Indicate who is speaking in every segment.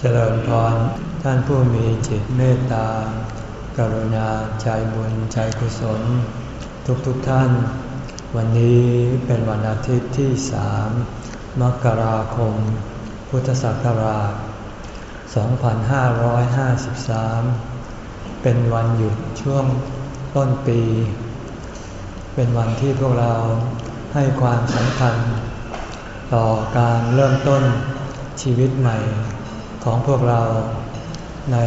Speaker 1: เจริญพรท่านผู้มีจิตเมตตา กรุณาใจบุญใจกุศล ทุกทุกท่าน วันนี้เป็นวันอาทิตย์ที่สามมกราคม พุทธศักราช 2553 เป็นวันหยุดช่วงต้นปี เป็นวันที่พวกเราให้ความสำคัญ ต่อการเริ่มต้นชีวิตใหม่ ของพวกเราใน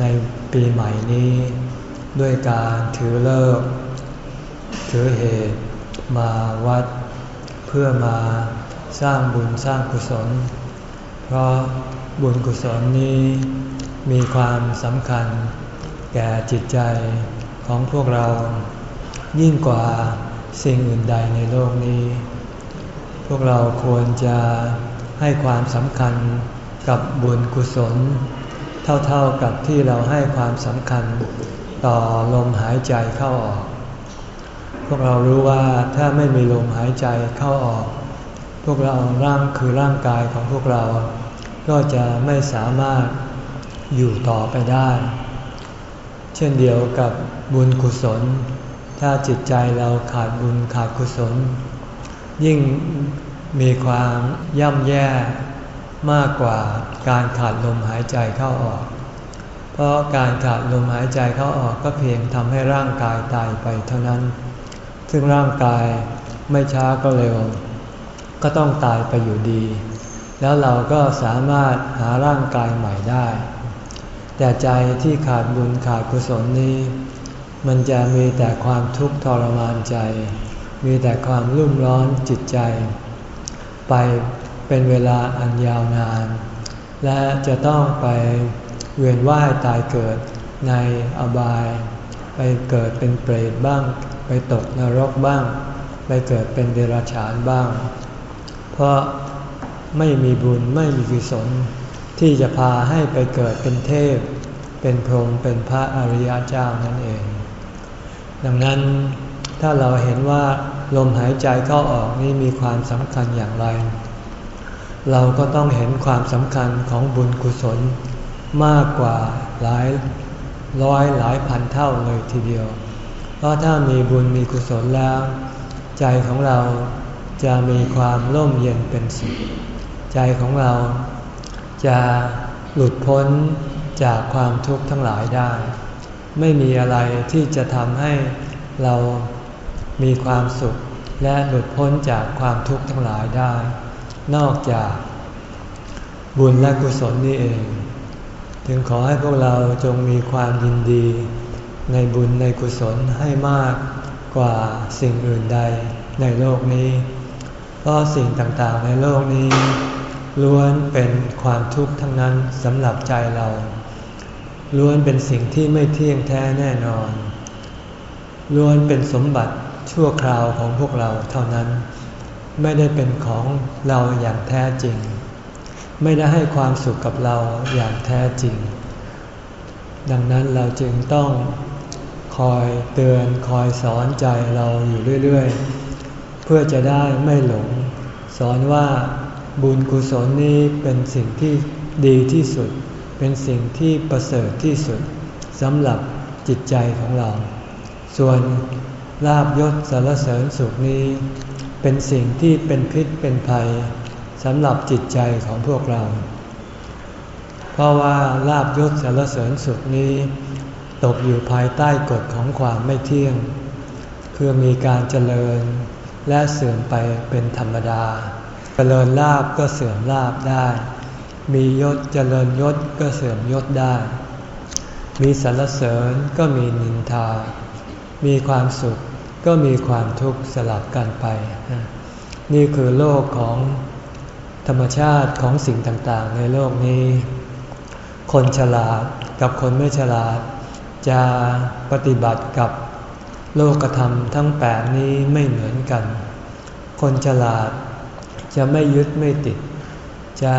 Speaker 1: ในปีใหม่นี้ ด้วยการถือเลิกถือเหตุมาวัด เพื่อมาสร้างบุญสร้างกุศล เพราะบุญกุศลนี้มีความสำคัญแก่จิตใจของพวกเรา ยิ่งกว่าสิ่งอื่นใดในโลกนี้ พวกเราควรจะให้ความสำคัญ กับบุญกุศล เท่าๆกับที่เราให้ความสำคัญต่อลมหายใจเข้าออก พวกเรารู้ว่าถ้าไม่มีลมหายใจเข้าออก พวกเราร่างคือร่างกายของพวกเรา ก็จะไม่สามารถอยู่ต่อไปได้ เช่นเดียวกับบุญกุศล ถ้าจิตใจเราขาดบุญขาดกุศล ยิ่งมีความย่ำแย่ มากกว่าการขาดลมหายใจเข้าออก เพราะการขาดลมหายใจเข้าออกก็เพียงทำให้ร่างกายตายไปเท่านั้น ซึ่งร่างกายไม่ช้าก็เร็ว ก็ต้องตายไปอยู่ดี แล้วเราก็สามารถหาร่างกายใหม่ได้ แต่ใจที่ขาดบุญขาดกุศลนี้ มันจะมีแต่ความทุกข์ทรมานใจ มีแต่ความรุ่มร้อนจิตใจ ไป เป็นเวลาอันยาวนาน และจะต้องไปเวียนว่ายตายเกิดในอบาย ไปเกิดเป็นเปรตบ้าง ไปตกนรกบ้าง ไปเกิดเป็นเดรัจฉานบ้าง เพราะไม่มีบุญไม่มีกุศลที่จะพาให้ไปเกิดเป็นเทพ เป็นพรหมเป็นพระอริยเจ้านั่นเอง ดังนั้นถ้าเราเห็นว่าลมหายใจเข้าออกนี่มีความสำคัญอย่างไร เราก็ต้องเห็นความสำคัญของบุญกุศลมากกว่าหลายร้อยหลายพันเท่าเลยทีเดียว เพราะถ้ามีบุญมีกุศลแล้ว ใจของเราจะมีความร่มเย็นเป็นสุขใจของเราจะหลุดพ้นจากความทุกข์ทั้งหลายได้ ไม่มีอะไรที่จะทำให้เรามีความสุขและหลุดพ้นจากความทุกข์ทั้งหลายได้ นอกจากบุญและกุศลนี่เอง จึงขอให้พวกเราจงมีความยินดี ในบุญในกุศลให้มากกว่าสิ่งอื่นใดในโลกนี้ เพราะสิ่งต่างๆในโลกนี้ ล้วนเป็นความทุกข์ทั้งนั้นสำหรับใจเรา ล้วนเป็นสิ่งที่ไม่เที่ยงแท้แน่นอน ล้วนเป็นสมบัติชั่วคราวของพวกเราเท่านั้น ไม่ได้เป็นของเราอย่างแท้จริง ไม่ได้ให้ความสุขกับเราอย่างแท้จริง ดังนั้นเราจึงต้องคอยเตือนคอยสอนใจเราอยู่เรื่อยๆ เพื่อจะได้ไม่หลง สอนว่าบุญกุศลนี้เป็นสิ่งที่ดีที่สุด เป็นสิ่งที่ประเสริฐที่สุดสำหรับจิตใจของเรา ส่วนลาบยศสารเสริญสุขนี้ เป็นสิ่งที่เป็นพิษเป็นภัยสำหรับจิตใจของพวกเรา เพราะว่าลาบยศสารเสริญสุขนี้ ตกอยู่ภายใต้กฎของความไม่เที่ยง คือมีการเจริญและเสื่อมไปเป็นธรรมดา เจริญลาบก็เสื่อมลาบได้ มียศเจริญยศก็เสื่อมยศได้ มีสรรเสริญก็มีนินทา มีความสุข ก็มีความทุกข์สลับกันไป นี่คือโลกของธรรมชาติของสิ่งต่างๆ ในโลกนี้ คนฉลาดกับคนไม่ฉลาด จะปฏิบัติกับโลกธรรมทั้งแปดนี้ไม่เหมือนกัน คนฉลาดจะไม่ยึดไม่ติด จะ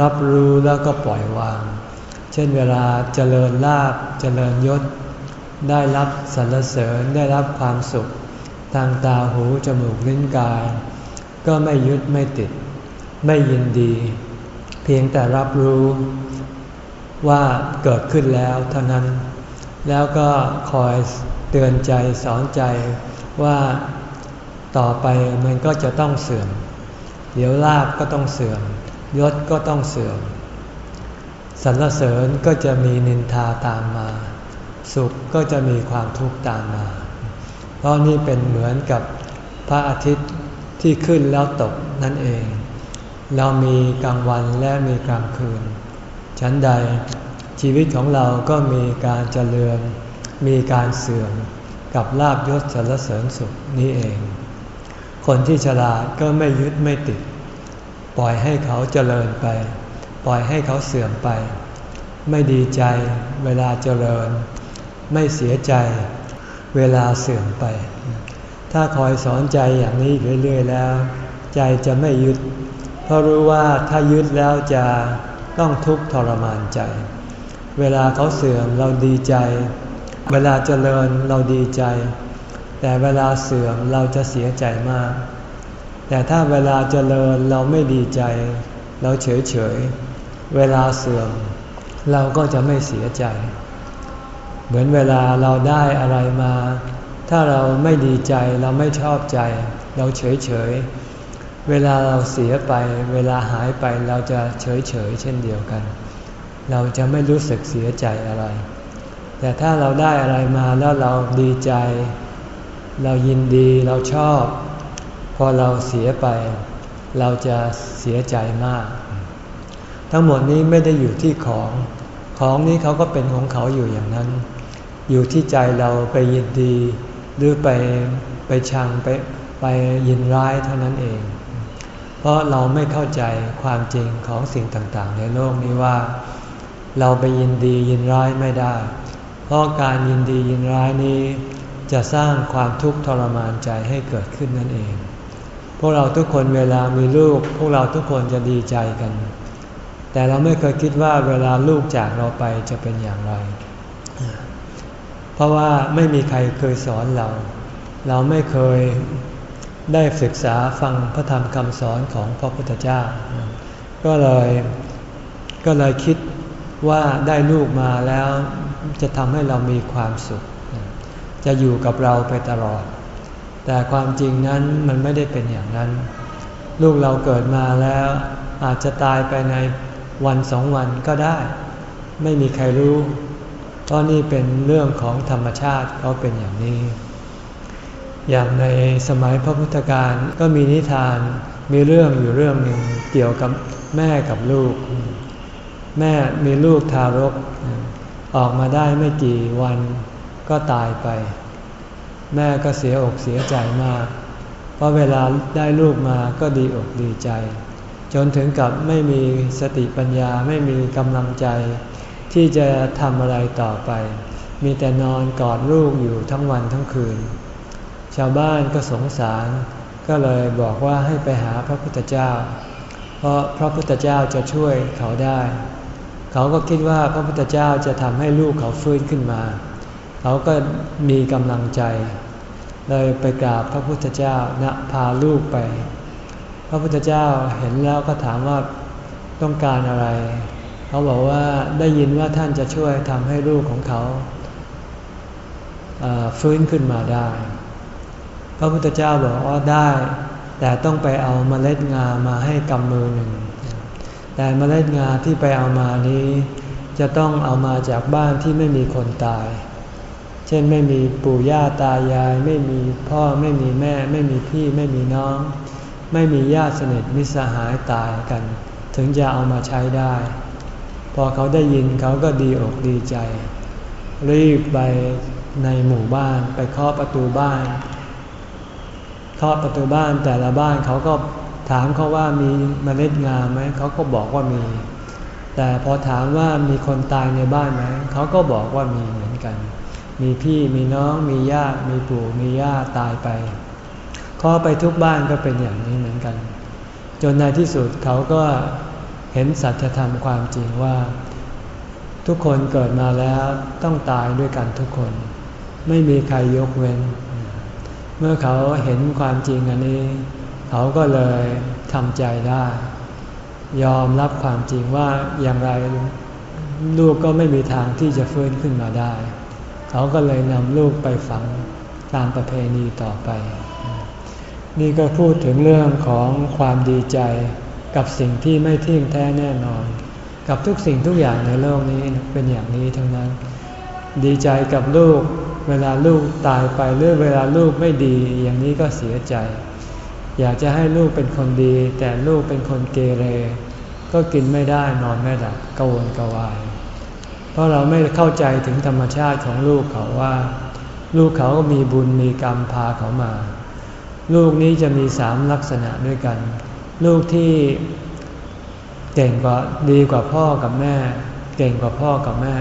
Speaker 1: รับรู้แล้วก็ปล่อยวาง เช่นเวลาเจริญลาบเจริญยศ ได้รับสรรเสริญได้รับความสุข ทางตาหูจมูกลิ้นกาย ก็ไม่ยึดไม่ติด ไม่ยินดี เพียงแต่รับรู้ว่าเกิดขึ้นแล้วเท่านั้น แล้วก็คอยเตือนใจสอนใจว่าต่อไปมันก็จะต้องเสื่อม เดี๋ยวลาบก็ต้องเสื่อม ยศก็ต้องเสื่อมสรรเสริญก็จะมีนินทาตามมา สุขก็จะมีความทุกข์ตามมา ราะนี่เป็นเหมือนกับพระอาทิตย์ที่ขึ้นแล้วตกนั่นเอง เรามีกลางวันและมีกลางคืนชั้นใดชีวิตของเราก็มีการเจริญ มีการเสื่อมกับลาบยศสรรเสริญสุขนี้เอง คนที่ฉลาดก็ไม่ยึดไม่ติด ปล่อยให้เขาเจริญไป ปล่อยให้เขาเสื่อมไป ไม่ดีใจเวลาเจริญ ไม่เสียใจ เวลาเสื่อมไป ถ้าคอยสอนใจอย่างนี้เรื่อยๆแล้ว ใจจะไม่ยึด เพราะรู้ว่าถ้ายึดแล้วจะต้องทุกข์ทรมานใจ เวลาเขาเสื่อมเราดีใจ เวลาเจริญเราดีใจ แต่เวลาเสื่อมเราจะเสียใจมาก แต่ถ้าเวลาเจริญเราไม่ดีใจ เราเฉยเฉยเวลาเสื่อม เราก็จะไม่เสียใจ มือนเวลาเราได้อะไรมา ถ้าเราไม่ดีใจเราไม่ชอบใจ เราเฉยเฉยเวลาเราเสียไป เวลาหายไปเราจะเฉยเฉยเช่นเดียวกัน เราจะไม่รู้สึกเสียใจอะไร แต่ถ้าเราได้อะไรมาแล้วเราดีใจ เรายินดีเราชอบ พอเราเสียไป เราจะเสียใจมาก ทั้งหมดนี้ไม่ได้อยู่ที่ของ ของนี้เขาก็เป็นของเขาอยู่อย่างนั้น อยู่ที่ใจเราไปยินดี หรือไปไปชังไปไปยินร้ายเท่านั้นเอง เพราะเราไม่เข้าใจความจริงของสิ่งต่างๆ ในโลกนี้ว่า เราไปยินดียินร้ายไม่ได้ เพราะการยินดียินร้ายนี้ จะสร้างความทุกข์ทรมานใจให้เกิดขึ้นนั่นเอง พวกเราทุกคนเวลามีลูก พวกเราทุกคนจะดีใจกัน แต่เราไม่เคยคิดว่าเวลาลูกจากเราไปจะเป็นอย่างไร เพราะว่าไม่มีใครเคยสอนเรา เราไม่เคยได้ศึกษาฟังพระธรรมคำสอนของพระพุทธเจ้า ก็เลยก็เลยคิดว่าได้ลูกมาแล้วจะทำให้เรามีความสุข จะอยู่กับเราไปตลอด แต่ความจริงนั้นมันไม่ได้เป็นอย่างนั้น ลูกเราเกิดมาแล้วอาจจะตายไปในวันสองวันก็ได้ ไม่มีใครรู้ เพราะนี่เป็นเรื่องของธรรมชาติเขาเป็นอย่างนี้ อย่างในสมัยพระพุทธการก็มีนิทานมีเรื่องอยู่เรื่องหนึ่งเกี่ยวกับแม่กับลูก แม่มีลูกทารก ออกมาได้ไม่กี่วันก็ตายไป แม่ก็เสียอกเสียใจมาก เพราะเวลาได้ลูกมาก็ดีอกดีใจ จนถึงกับไม่มีสติปัญญาไม่มีกำลังใจ ที่จะทำอะไรต่อไป มีแต่นอนกอดลูกอยู่ทั้งวันทั้งคืน ชาวบ้านก็สงสารก็เลยบอกว่าให้ไปหาพระพุทธเจ้า เพราะพระพุทธเจ้าจะช่วยเขาได้ เขาก็คิดว่าพระพุทธเจ้าจะทำให้ลูกเขาฟื้นขึ้นมา เขาก็มีกำลังใจ เลยไปกราบพระพุทธเจ้านะพาลูกไป พระพุทธเจ้าเห็นแล้วก็ถามว่าต้องการอะไร เขาบอกว่าได้ยินว่าท่านจะช่วยทำให้ลูกของเขาฟื้นขึ้นมาได้ พระพุทธเจ้าบอกว่าได้ แต่ต้องไปเอาเมล็ดงามาให้กำมือหนึ่ง แต่เมล็ดงาที่ไปเอามานี้ จะต้องเอามาจากบ้านที่ไม่มีคนตาย เช่นไม่มีปู่ย่าตายาย ไม่มีพ่อไม่มีแม่ ไม่มีพี่ไม่มีน้อง ไม่มีญาติสนิทมิสหายตายกัน ถึงจะเอามาใช้ได้ พอเขาได้ยินเขาก็ดีอกดีใจ รีบไปในหมู่บ้านไปเคาะประตูบ้านเคาะประตูบ้านแต่ละบ้านเขาก็ถามเขาว่ามีเมล็ดงาไหมเขาก็บอกว่ามี แต่พอถามว่ามีคนตายในบ้านไหมเขาก็บอกว่ามีเหมือนกัน มีพี่มีน้องมีญาติมีปู่มีย่าตายไปเคาะไปทุกบ้านก็เป็นอย่างนี้เหมือนกัน จนในที่สุดเขาก็ เห็นสัจธรรมความจริงว่า ทุกคนเกิดมาแล้วต้องตายด้วยกันทุกคน ไม่มีใครยกเว้น เมื่อเขาเห็นความจริงอันนี้ เขาก็เลยทำใจได้ ยอมรับความจริงว่าอย่างไรลูกก็ไม่มีทางที่จะฟื้นขึ้นมาได้ เขาก็เลยนำลูกไปฝังตามประเพณีต่อไป นี่ก็พูดถึงเรื่องของความดีใจ กับสิ่งที่ไม่เที่ยงแท้แน่นอน กับทุกสิ่งทุกอย่างในโลกนี้เป็นอย่างนี้ทั้งนั้น ดีใจกับลูก เวลาลูกตายไปหรือเวลาลูกไม่ดีอย่างนี้ก็เสียใจ อยากจะให้ลูกเป็นคนดี แต่ลูกเป็นคนเกเร ก็กินไม่ได้นอนไม่หลับกวนกวาย เพราะเราไม่เข้าใจถึงธรรมชาติของลูกเขาว่า ลูกเขาก็มีบุญมีกรรมพาเขามา ลูกนี้จะมีสามลักษณะด้วยกัน ลูกที่เก่งกว่าดีกว่าพ่อกับแม่ เก่งกว่าพ่อกับแม่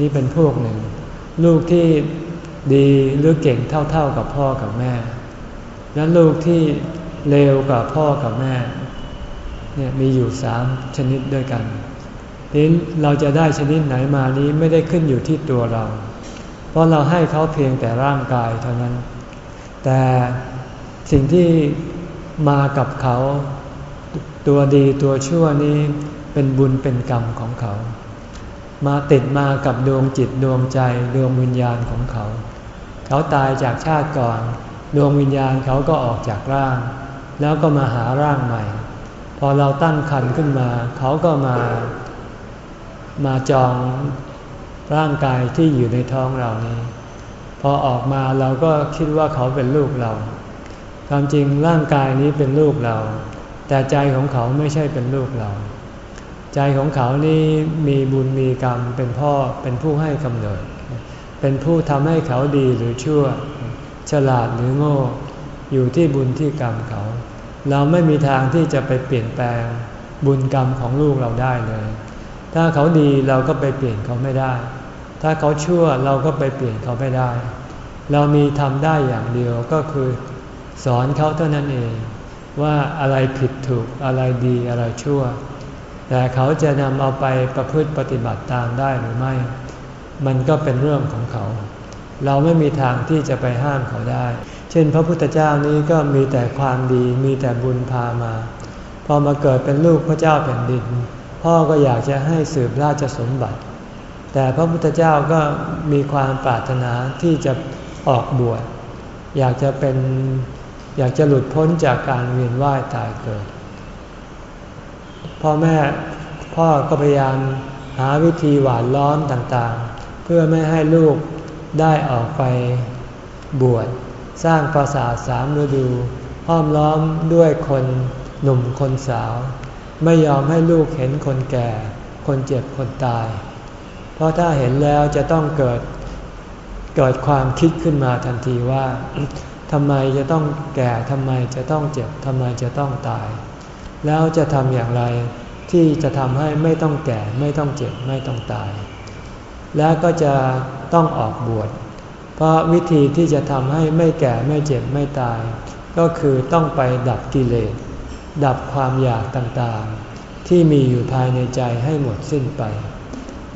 Speaker 1: นี่เป็นพวกหนึ่ง ลูกที่ดีหรือเก่งเท่าๆกับพ่อกับแม่ และลูกที่เลวกว่าพ่อกับแม่เนี่ยมีอยู่สามชนิดด้วยกันนี้เราจะได้ชนิดไหนมานี้ไม่ได้ขึ้นอยู่ที่ตัวเรา เพราะเราให้เขาเพียงแต่ร่างกายเท่านั้น แต่สิ่งที่ มากับเขา ตัวดีตัวชั่วนี้เป็นบุญเป็นกรรมของเขา มาติดมากับดวงจิตดวงใจดวงวิญญาณของเขา เขาตายจากชาติก่อน ดวงวิญญาณเขาก็ออกจากร่าง แล้วก็มาหาร่างใหม่ พอเราตั้งคันขึ้นมา เขาก็มา มาจองร่างกายที่อยู่ในท้องเรานี้ พอออกมาเราก็คิดว่าเขาเป็นลูกเรา ความจริงร่างกายนี้เป็นลูกเรา แต่ใจของเขาไม่ใช่เป็นลูกเรา ใจของเขานี่มีบุญมีกรรมเป็นพ่อเป็นผู้ให้กำเนิด เป็นผู้ทำให้เขาดีหรือชั่ว ฉลาดหรือโง่ อยู่ที่บุญที่กรรมเขา เราไม่มีทางที่จะไปเปลี่ยนแปลงบุญกรรมของลูกเราได้เลย ถ้าเขาดีเราก็ไปเปลี่ยนเขาไม่ได้ ถ้าเขาชั่วเราก็ไปเปลี่ยนเขาไม่ได้ เรามีทำได้อย่างเดียวก็คือ สอนเขาเท่านั้นเอง ว่าอะไรผิดถูกอะไรดีอะไรชั่ว แต่เขาจะนำเอาไปประพฤติปฏิบัติตามได้หรือไม่ มันก็เป็นเรื่องของเขา เราไม่มีทางที่จะไปห้ามเขาได้ เช่น พระพุทธเจ้านี้ก็มีแต่ความดีมีแต่บุญพามา พอมาเกิดเป็นลูกพระเจ้าแผ่นดิน พ่อก็อยากจะให้สืบราชสมบัติ แต่พระพุทธเจ้าก็มีความปรารถนาที่จะออกบวชอยากจะเป็น อยากจะหลุดพ้นจากการเวียนว่ายตายเกิด พ่อแม่พ่อก็พยายามหาวิธีหวานล้อมต่างๆ เพื่อไม่ให้ลูกได้ออกไปบวชสร้างปราสาทสามฤดูห้อมล้อมด้วยคนหนุ่มคนสาว ไม่ยอมให้ลูกเห็นคนแก่ คนเจ็บคนตาย เพราะถ้าเห็นแล้วจะต้องเกิดเกิดความคิดขึ้นมาทันทีว่า ทำไมจะต้องแก่ทำไมจะต้องเจ็บทำไมจะต้องตาย แล้วจะทำอย่างไรที่จะทำให้ไม่ต้องแก่ไม่ต้องเจ็บไม่ต้องตาย แล้วก็จะต้องออกบวช เพราะวิธีที่จะทำให้ไม่แก่ไม่เจ็บไม่ตาย ก็คือต้องไปดับกิเลส ดับความอยากต่างๆ ที่มีอยู่ภายในใจให้หมดสิ้นไป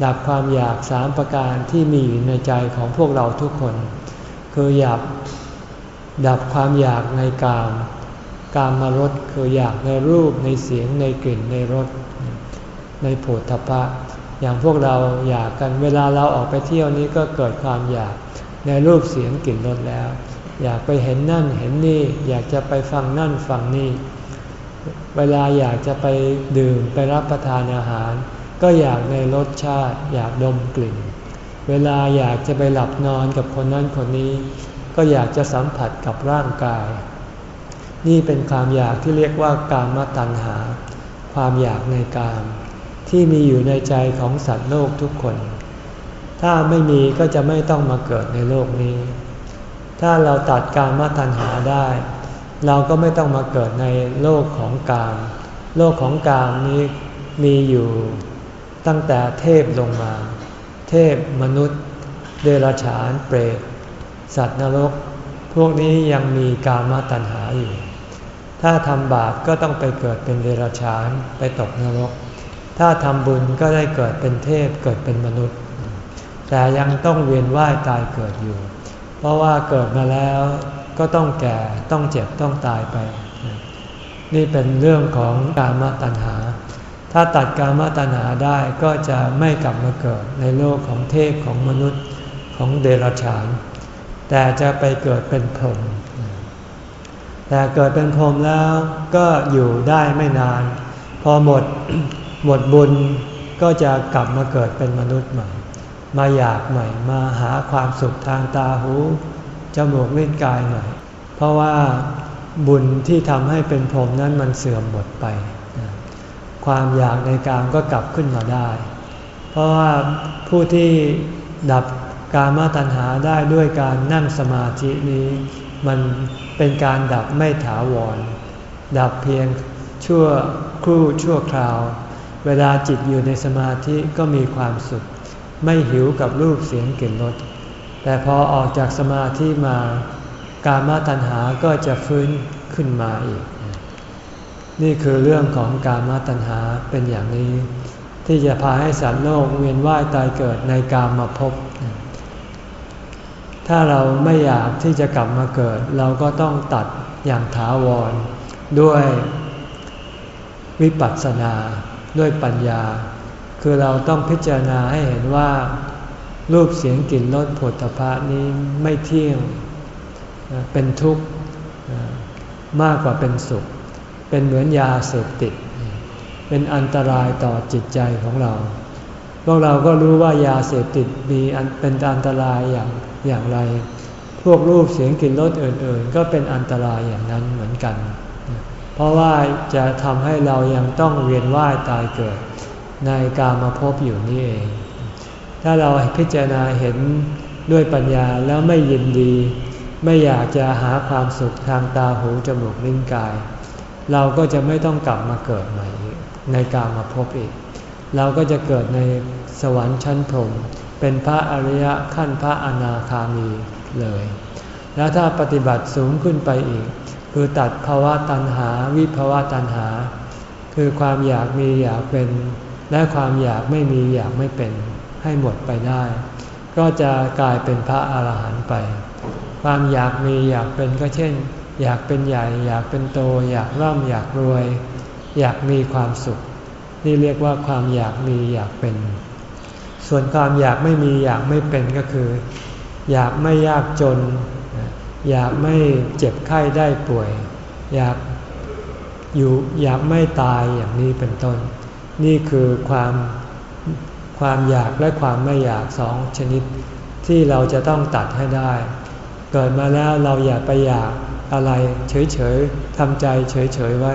Speaker 1: ดับความอยากสามประการที่มีอยู่ในใจของพวกเราทุกคน คืออยาก ดับความอยากในกาม กามมารสคืออยากในรูปในเสียงในกลิ่นในรสในโผฏฐพะ อย่างพวกเราอยากกันเวลาเราออกไปเที่ยวนี้ก็เกิดความอยากในรูปเสียงกลิ่นรสแล้ว อยากไปเห็นนั่นเห็นนี่ อยากจะไปฟังนั่นฟังนี่ เวลาอยากจะไปดื่มไปรับประทานอาหาร ก็อยากในรสชาติ อยากดมกลิ่น เวลาอยากจะไปหลับนอนกับคนนั้นคนนี้ ก็อยากจะสัมผัสกับร่างกาย นี่เป็นความอยากที่เรียกว่ากามตัณหา ความอยากในกาม ที่มีอยู่ในใจของสัตว์โลกทุกคน ถ้าไม่มีก็จะไม่ต้องมาเกิดในโลกนี้ ถ้าเราตัดกามตัณหาได้ เราก็ไม่ต้องมาเกิดในโลกของกาม โลกของกามนี้มีอยู่ตั้งแต่เทพลงมา เทพมนุษย์ เดรัจฉานเปรต สัตว์นรก พวกนี้ยังมีกามตัณหาอยู่ ถ้าทำบาปก็ต้องไปเกิดเป็นเดรัจฉานไปตกนรก ถ้าทำบุญก็ได้เกิดเป็นเทพเกิดเป็นมนุษย์ แต่ยังต้องเวียนว่ายตายเกิดอยู่ เพราะว่าเกิดมาแล้วก็ต้องแก่ต้องเจ็บต้องตายไป นี่เป็นเรื่องของกามตัณหา ถ้าตัดกามตัณหาได้ก็จะไม่กลับมาเกิดในโลกของเทพของมนุษย์ของเดรัจฉาน แต่จะไปเกิดเป็นพรหมแต่เกิดเป็นพรหมแล้วก็อยู่ได้ไม่นาน พอหมดหมดบุญก็จะกลับมาเกิดเป็นมนุษย์ใหม่ มาอยากใหม่ มาหาความสุขทางตาหูจมูกลิ้นกายใหม่ เพราะว่าบุญที่ทำให้เป็นพรหมนั้นมันเสื่อมหมดไป ความอยากในการก็กลับขึ้นมาได้ เพราะว่าผู้ที่ดับ การมาตัณหาได้ด้วยการนั่งสมาธินี้ มันเป็นการดับไม่ถาวร ดับเพียงชั่วครู่ชั่วคราว เวลาจิตอยู่ในสมาธิก็มีความสุข ไม่หิวกับรูปเสียงกลิ่นรสแต่พอออกจากสมาธิมา การมาตัณหาก็จะฟื้นขึ้นมาอีก นี่คือเรื่องของการมาตัณหาเป็นอย่างนี้ ที่จะพาให้สัตว์โลกเวียนว่ายตายเกิดในกามมาพบ ถ้าเราไม่อยากที่จะกลับมาเกิด เราก็ต้องตัดอย่างถาวร ด้วยวิปัสสนาด้วยปัญญา คือเราต้องพิจารณาให้เห็นว่า รูปเสียงกลิ่นรสผลตภะนี้ไม่เที่ยงเป็นทุกข์มากกว่าเป็นสุข เป็นเหมือนยาเสพติด เป็นอันตรายต่อจิตใจของเรา พวกเราก็รู้ว่ายาเสพติดมีเป็นอันตรายอย่างอย่างไร พวกรูปเสียงกลิ่นรสอื่นๆ ก็เป็นอันตรายอย่างนั้นเหมือนกัน เพราะว่าจะทำให้เรายังต้องเวียนว่ายตายเกิด ในกามาพบอยู่นี่เอง ถ้าเราพิจารณาเห็นด้วยปัญญาแล้วไม่ยินดี ไม่อยากจะหาความสุขทางตาหูจมูกลิ้นกาย เราก็จะไม่ต้องกลับมาเกิดใหม่ในกามาพบอีก เราก็จะเกิดในสวรรค์ชั้นพรหมเป็นพระอริยะขั้นพระอนาคามีเลย แล้วถ้าปฏิบัติสูงขึ้นไปอีก คือตัดภาวะตัณหาวิภาวะตัณหา คือความอยากมีอยากเป็น และความอยากไม่มีอยากไม่เป็น ให้หมดไปได้ ก็จะกลายเป็นพระอาหารหันต์ไป ความอยากมีอยากเป็นก็เช่น อยากเป็นใหญ่ อยากเป็นโต อยากร่ำอยากรวย อยากมีความสุข นี่เรียกว่าความอยากมีอยากเป็น ส่วนความอยากไม่มีอยากไม่เป็นก็คือ อยากไม่ยากจน อยากไม่เจ็บไข้ได้ป่วย อยากอยู่อยากไม่ตายอย่างนี้เป็นต้น นี่คือความความอยากและความไม่อยากสองชนิด ที่เราจะต้องตัดให้ได้ เกิดมาแล้วเราอย่าไปอยากอะไรเฉยๆทำใจเฉยๆไว้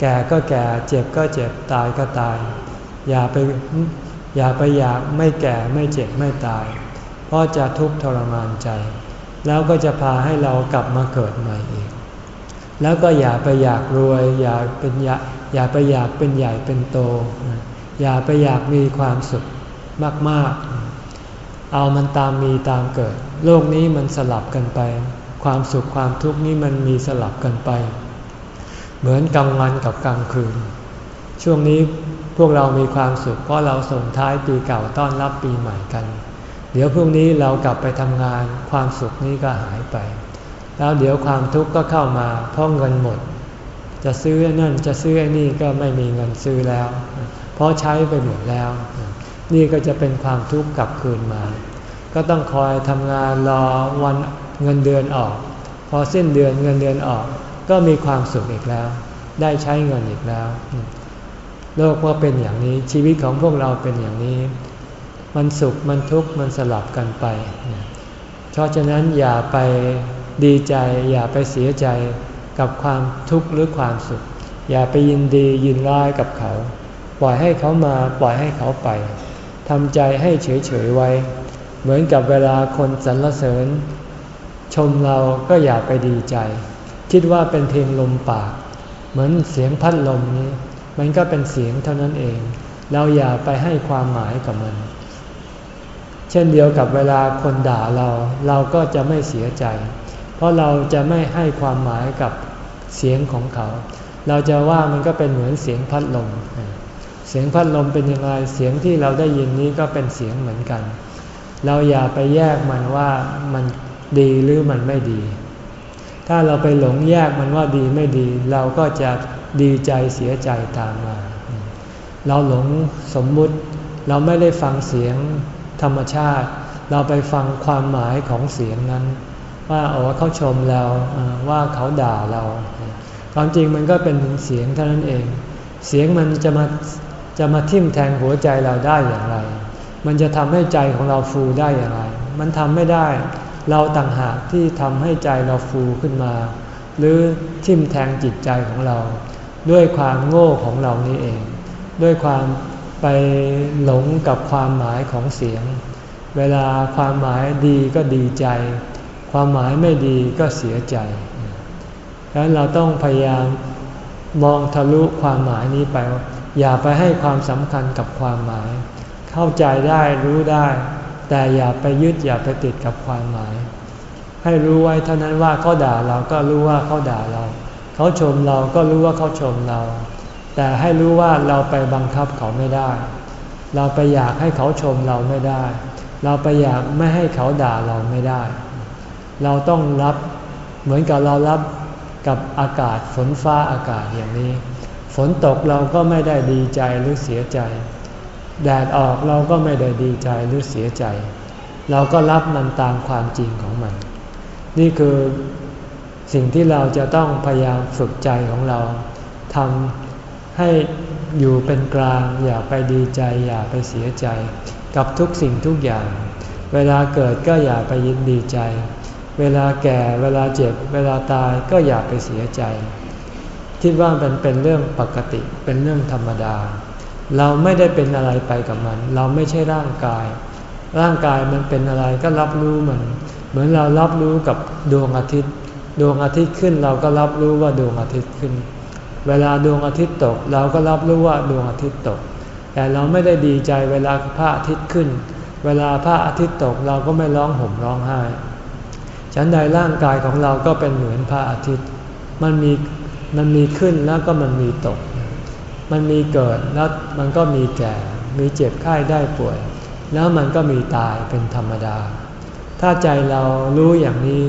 Speaker 1: แก่ก็แก่เจ็บก็เจ็บตายก็ตาย อย่าไปอย่าไปอยากไม่แก่ไม่เจ็บไม่ตาย เพราะจะทุกข์ทรมานใจ แล้วก็จะพาให้เรากลับมาเกิดใหม่อีก แล้วก็อย่าไปอยากรวย อย่าเป็นอย่าอย่าไปอยากเป็นใหญ่เป็นโต อย่าไปอยากมีความสุขมากๆ เอามันตามมีตามเกิด โลกนี้มันสลับกันไป ความสุขความทุกข์นี้มันมีสลับกันไป เหมือนกลางวันกับกลางคืน ช่วงนี้พวกเรามีความสุขเพราะเราส่งท้ายปีเก่าต้อนรับปีใหม่กัน เดี๋ยวพรุ่งนี้เรากลับไปทำงานความสุขนี้ก็หายไป แล้วเดี๋ยวความทุกข์ก็เข้ามาเพราะเงินหมด จะซื้อนั่นจะซื้อนี่ก็ไม่มีเงินซื้อแล้ว เพราะใช้ไปหมดแล้ว นี่ก็จะเป็นความทุกข์กลับคืนมา ก็ต้องคอยทำงานรอวันเงินเดือนออก พอสิ้นเดือนเงินเดือนออก ก็มีความสุขอีกแล้ว ได้ใช้เงินอีกแล้ว โลกว่าเป็นอย่างนี้ชีวิตของพวกเราเป็นอย่างนี้ มันสุขมันทุกข์มันสลับกันไป เพราะฉะนั้นอย่าไปดีใจ อย่าไปเสียใจกับความทุกข์หรือความสุข อย่าไปยินดียินร้ายกับเขา ปล่อยให้เขามาปล่อยให้เขาไปทำใจให้เฉยๆไว้ เหมือนกับเวลาคนสรรเสริญ ชมเราก็อย่าไปดีใจ คิดว่าเป็นเพียงลมปาก เหมือนเสียงพัดลมนี้ มันก็เป็นเสียงเท่านั้นเอง เราอย่าไปให้ความหมายกับมัน เช่นเดียวกับเวลาคนด่าเราเราก็จะไม่เสียใจ เพราะเราจะไม่ให้ความหมายกับเสียงของเขา เราจะว่ามันก็เป็นเหมือนเสียงพัดลม เสียงพัดลมเป็นยังไงเสียงที่เราได้ยินนี้ก็เป็นเสียงเหมือนกัน เราอย่าไปแยกมันว่ามันดีหรือมันไม่ดี ถ้าเราไปหลงแยกมันว่าดีไม่ดี เราก็จะดีใจเสียใจตามมา เราหลงสมมุติ เราไม่ได้ฟังเสียงธรรมชาติ เราไปฟังความหมายของเสียงนั้น ว่าโอ้เขาชมเราว่าเขาด่าเรา ความจริงมันก็เป็นเสียงเท่านั้นเอง เสียงมันจะมาจะมาทิ่มแทงหัวใจเราได้อย่างไร มันจะทำให้ใจของเราฟูได้อย่างไร มันทำไม่ได้ เราต่างหากที่ทำให้ใจเราฟูขึ้นมา หรือทิ่มแทงจิตใจของเรา ด้วยความโง่ของเรานี่เอง ด้วยความไปหลงกับความหมายของเสียง เวลาความหมายดีก็ดีใจ ความหมายไม่ดีก็เสียใจดังนั้นเราต้องพยายามมองทะลุความหมายนี้ไป อย่าไปให้ความสำคัญกับความหมาย เข้าใจได้รู้ได้ แต่อย่าไปยึดอย่าไปติดกับความหมาย ให้รู้ไว้เท่านั้นว่าเขาด่าเราก็รู้ว่าเขาด่าเรา เขาชมเราก็รู้ว่าเขาชมเรา แต่ให้รู้ว่าเราไปบังคับเขาไม่ได้ เราไปอยากให้เขาชมเราไม่ได้ เราไปอยากไม่ให้เขาด่าเราไม่ได้ เราต้องรับเหมือนกับเรารับกับอากาศฝนฟ้าอากาศอย่างนี้ ฝนตกเราก็ไม่ได้ดีใจหรือเสียใจ แดดออกเราก็ไม่ได้ดีใจหรือเสียใจ เราก็รับมันตามความจริงของมัน นี่คือสิ่งที่เราจะต้องพยายามฝึกใจของเราทำให้อยู่เป็นกลางอย่าไปดีใจ อย่าไปเสียใจ กับทุกสิ่งทุกอย่าง เวลาเกิดก็อย่าไปยินดีใจ เวลาแก่เวลาเจ็บ เวลาตายก็อย่าไปเสียใจ คิดว่ามันเป็นเรื่องปกติเป็นเรื่องธรรมดา เราไม่ได้เป็นอะไรไปกับมัน เราไม่ใช่ร่างกาย ร่างกายมันเป็นอะไรก็รับรู้มัน เหมือนเรารับรู้กับดวงอาทิตย์ ดวงอาทิตย์ขึ้นเราก็รับรู้ว่าดวงอาทิตย์ขึ้น เวลาดวงอาทิตย์ตก เราก็รับรู้ว่าดวงอาทิตย์ตก แต่เราไม่ได้ดีใจเวลาพระอาทิตย์ขึ้น เวลาพระอาทิตย์ตกเราก็ไม่ร้องห่มร้องไห้ฉันใดร่างกายของเราก็เป็นเหมือนพระอาทิตย์ มันมีมันมีขึ้นแล้วก็มันมีตก มันมีเกิดแล้วมันก็มีแก่ มีเจ็บไข้ได้ป่วย แล้วมันก็มีตายเป็นธรรมดา ถ้าใจเรารู้อย่างนี้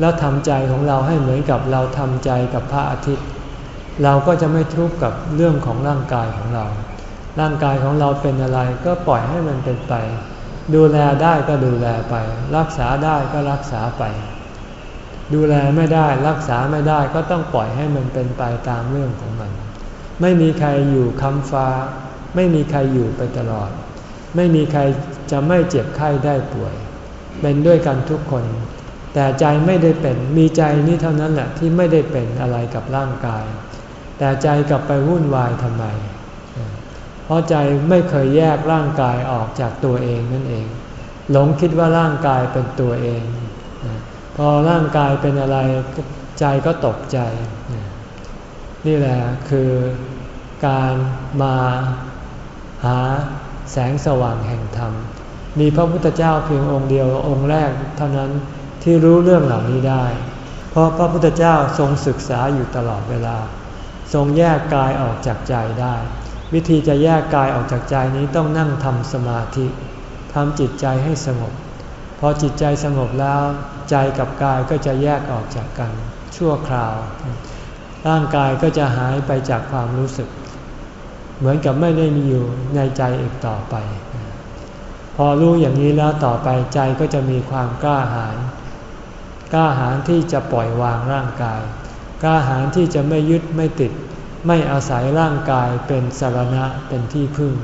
Speaker 1: แล้วทำใจของเราให้เหมือนกับเราทำใจกับพระอาทิตย์ เราก็จะไม่ทุกข์กับเรื่องของร่างกายของเรา ร่างกายของเราเป็นอะไรก็ปล่อยให้มันเป็นไป ดูแลได้ก็ดูแลไป รักษาได้ก็รักษาไป ดูแลไม่ได้รักษาไม่ได้ก็ต้องปล่อยให้มันเป็นไปตามเรื่องของมัน ไม่มีใครอยู่คำฟ้า ไม่มีใครอยู่ไปตลอด ไม่มีใครจะไม่เจ็บไข้ได้ป่วย เป็นด้วยกันทุกคน แต่ใจไม่ได้เป็นมีใจนี้เท่านั้นแหละที่ไม่ได้เป็นอะไรกับร่างกาย แต่ใจกลับไปวุ่นวายทำไม เพราะใจไม่เคยแยกร่างกายออกจากตัวเองนั่นเอง หลงคิดว่าร่างกายเป็นตัวเอง พอร่างกายเป็นอะไรใจก็ตกใจนี่แหละคือ การมาหาแสงสว่างแห่งธรรม มีพระพุทธเจ้าเพียงองค์เดียวองค์แรกเท่านั้นที่รู้เรื่องเหล่านี้ได้ เพราะพระพุทธเจ้าทรงศึกษาอยู่ตลอดเวลา ทรงแยกกายออกจากใจได้ วิธีจะแยกกายออกจากใจนี้ต้องนั่งทำสมาธิทำจิตใจให้สงบ พอจิตใจสงบแล้ว ใจกับกายก็จะแยกออกจากกัน ชั่วคราว ร่างกายก็จะหายไปจากความรู้สึก เหมือนกับไม่ได้มีอยู่ในใจอีกต่อไป พอรู้อย่างนี้แล้วต่อไปใจก็จะมีความกล้าหาญกล้าหาญที่จะปล่อยวางร่างกาย กล้าหาญที่จะไม่ยึดไม่ติด ไม่อาศัยร่างกายเป็นสารณะเป็นที่พึ่ง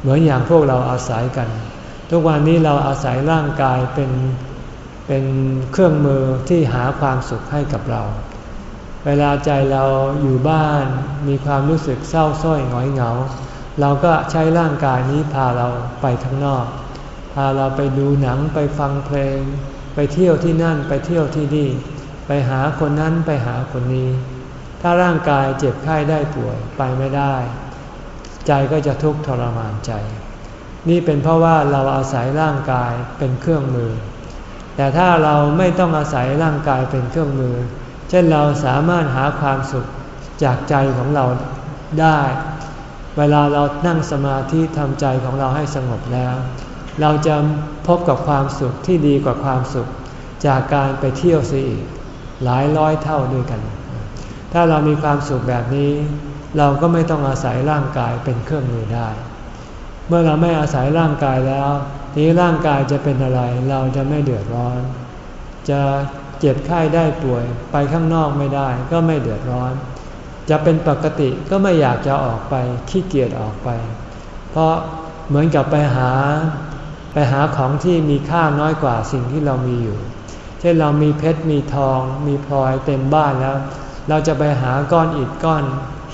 Speaker 1: เหมือนอย่างพวกเราอาศัยกัน ทุกวันนี้เราอาศัยร่างกายเป็นเป็นเครื่องมือที่หาความสุขให้กับเรา เวลาใจเราอยู่บ้านมีความรู้สึกเศร้าส้อยหงอยเหงา เราก็ใช้ร่างกายนี้พาเราไปข้างนอก พาเราไปดูหนังไปฟังเพลง ไปเที่ยวที่นั่นไปเที่ยวที่นี่ ไปหาคนนั้นไปหาคนนี้ ถ้าร่างกายเจ็บไข้ได้ป่วยไปไม่ได้ ใจก็จะทุกข์ทรมานใจ นี่เป็นเพราะว่าเราอาศัยร่างกายเป็นเครื่องมือ แต่ถ้าเราไม่ต้องอาศัยร่างกายเป็นเครื่องมือ เช่นเราสามารถหาความสุขจากใจของเราได้ เวลาเรานั่งสมาธิทำใจของเราให้สงบแล้ว เราจะพบกับความสุขที่ดีกว่าความสุข จากการไปเที่ยวสีอีกหลายร้อยเท่าด้วยกัน ถ้าเรามีความสุขแบบนี้ เราก็ไม่ต้องอาศัยร่างกายเป็นเครื่องมือได้ เมื่อเราไม่อาศัยร่างกายแล้ว นี้ร่างกายจะเป็นอะไร เราจะไม่เดือดร้อน จะ เจ็บไข้ได้ป่วยไปข้างนอกไม่ได้ก็ไม่เดือดร้อน จะเป็นปกติก็ไม่อยากจะออกไปขี้เกียจออกไป เพราะเหมือนกับไปหา ไปหาของที่มีค่าน้อยกว่าสิ่งที่เรามีอยู่ เช่นเรามีเพชรมีทอง มีพลอยเต็มบ้านแล้ว เราจะไปหาก้อนอิฐก้อน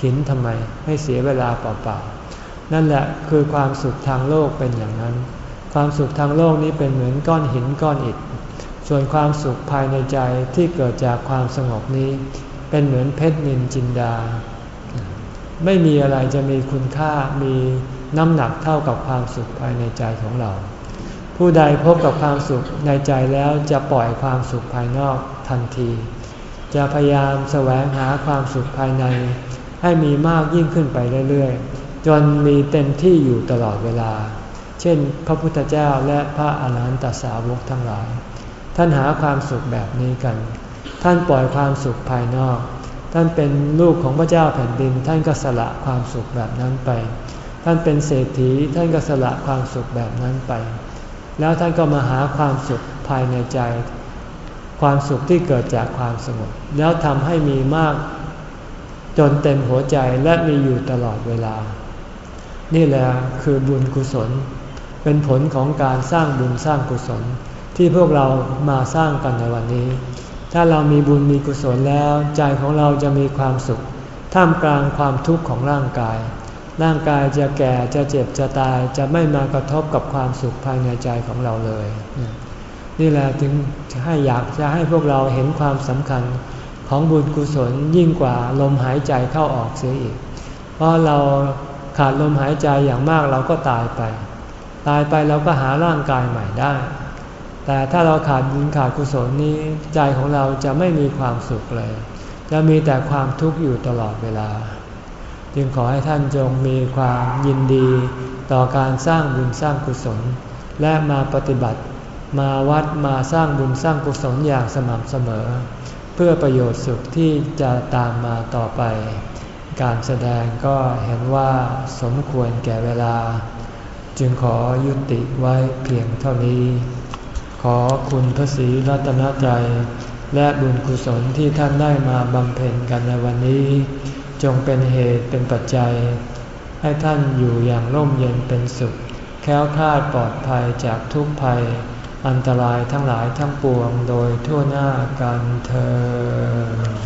Speaker 1: หินทำไม ให้เสียเวลาเปล่าๆนั่นแหละคือความสุขทางโลกเป็นอย่างนั้น ความสุขทางโลกนี้เป็นเหมือนก้อนหินก้อนอิฐ ส่วนความสุขภายในใจที่เกิดจากความสงบนี้ เป็นเหมือนเพชรนินจินดา ไม่มีอะไรจะมีคุณค่ามีน้ำหนักเท่ากับความสุขภายในใจของเรา ผู้ใดพบกับความสุขในใจแล้วจะปล่อยความสุขภายนอกทันที จะพยายามแสวงหาความสุขภายใน ให้มีมากยิ่งขึ้นไปเรื่อยๆ จนมีเต็มที่อยู่ตลอดเวลา เช่น พระพุทธเจ้าและพระอรหันตสาวกทั้งหลาย ท่านหาความสุขแบบนี้กัน ท่านปล่อยความสุขภายนอก ท่านเป็นลูกของพระเจ้าแผ่นดิน ท่านก็สละความสุขแบบนั้นไป ท่านเป็นเศรษฐีท่านก็สละความสุขแบบนั้นไป แล้วท่านก็มาหาความสุขภายในใจ ความสุขที่เกิดจากความสงบแล้วทำให้มีมากจนเต็มหัวใจและมีอยู่ตลอดเวลา นี่แหละคือบุญกุศล เป็นผลของการสร้างบุญสร้างกุศล ที่พวกเรามาสร้างกันในวันนี้ ถ้าเรามีบุญมีกุศลแล้ว ใจของเราจะมีความสุข ท่ามกลางความทุกข์ของร่างกาย ร่างกายจะแก่จะเจ็บจะตายจะไม่มากระทบกับความสุขภายในใจของเราเลย นี่แหละถึงให้อยากจะให้พวกเราเห็นความสำคัญของบุญกุศลยิ่งกว่าลมหายใจเข้าออกเสียอีก เพราะเราขาดลมหายใจอย่างมากเราก็ตายไป ตายไปเราก็หาร่างกายใหม่ได้ แต่ถ้าเราขาดบุญขาดกุศลนี้ใจของเราจะไม่มีความสุขเลย จะมีแต่ความทุกข์อยู่ตลอดเวลา จึงขอให้ท่านจงมีความยินดีต่อการสร้างบุญสร้างกุศล และมาปฏิบัติ มาวัดมาสร้างบุญสร้างกุศลอย่างสม่ำเสมอ เพื่อประโยชน์สุขที่จะตามมาต่อไป การแสดงก็เห็นว่าสมควรแก่เวลา จึงขอยุติไว้เพียงเท่านี้ ขอคุณพระศรีรัตนตรัยและบุญกุศลที่ท่านได้มาบำเพ็ญกันในวันนี้ จงเป็นเหตุเป็นปัจจัย ให้ท่านอยู่อย่างร่มเย็นเป็นสุข แค้วคลาดปลอดภัยจากทุกภัย อันตรายทั้งหลายทั้งปวงโดยทั่วหน้ากันเธอ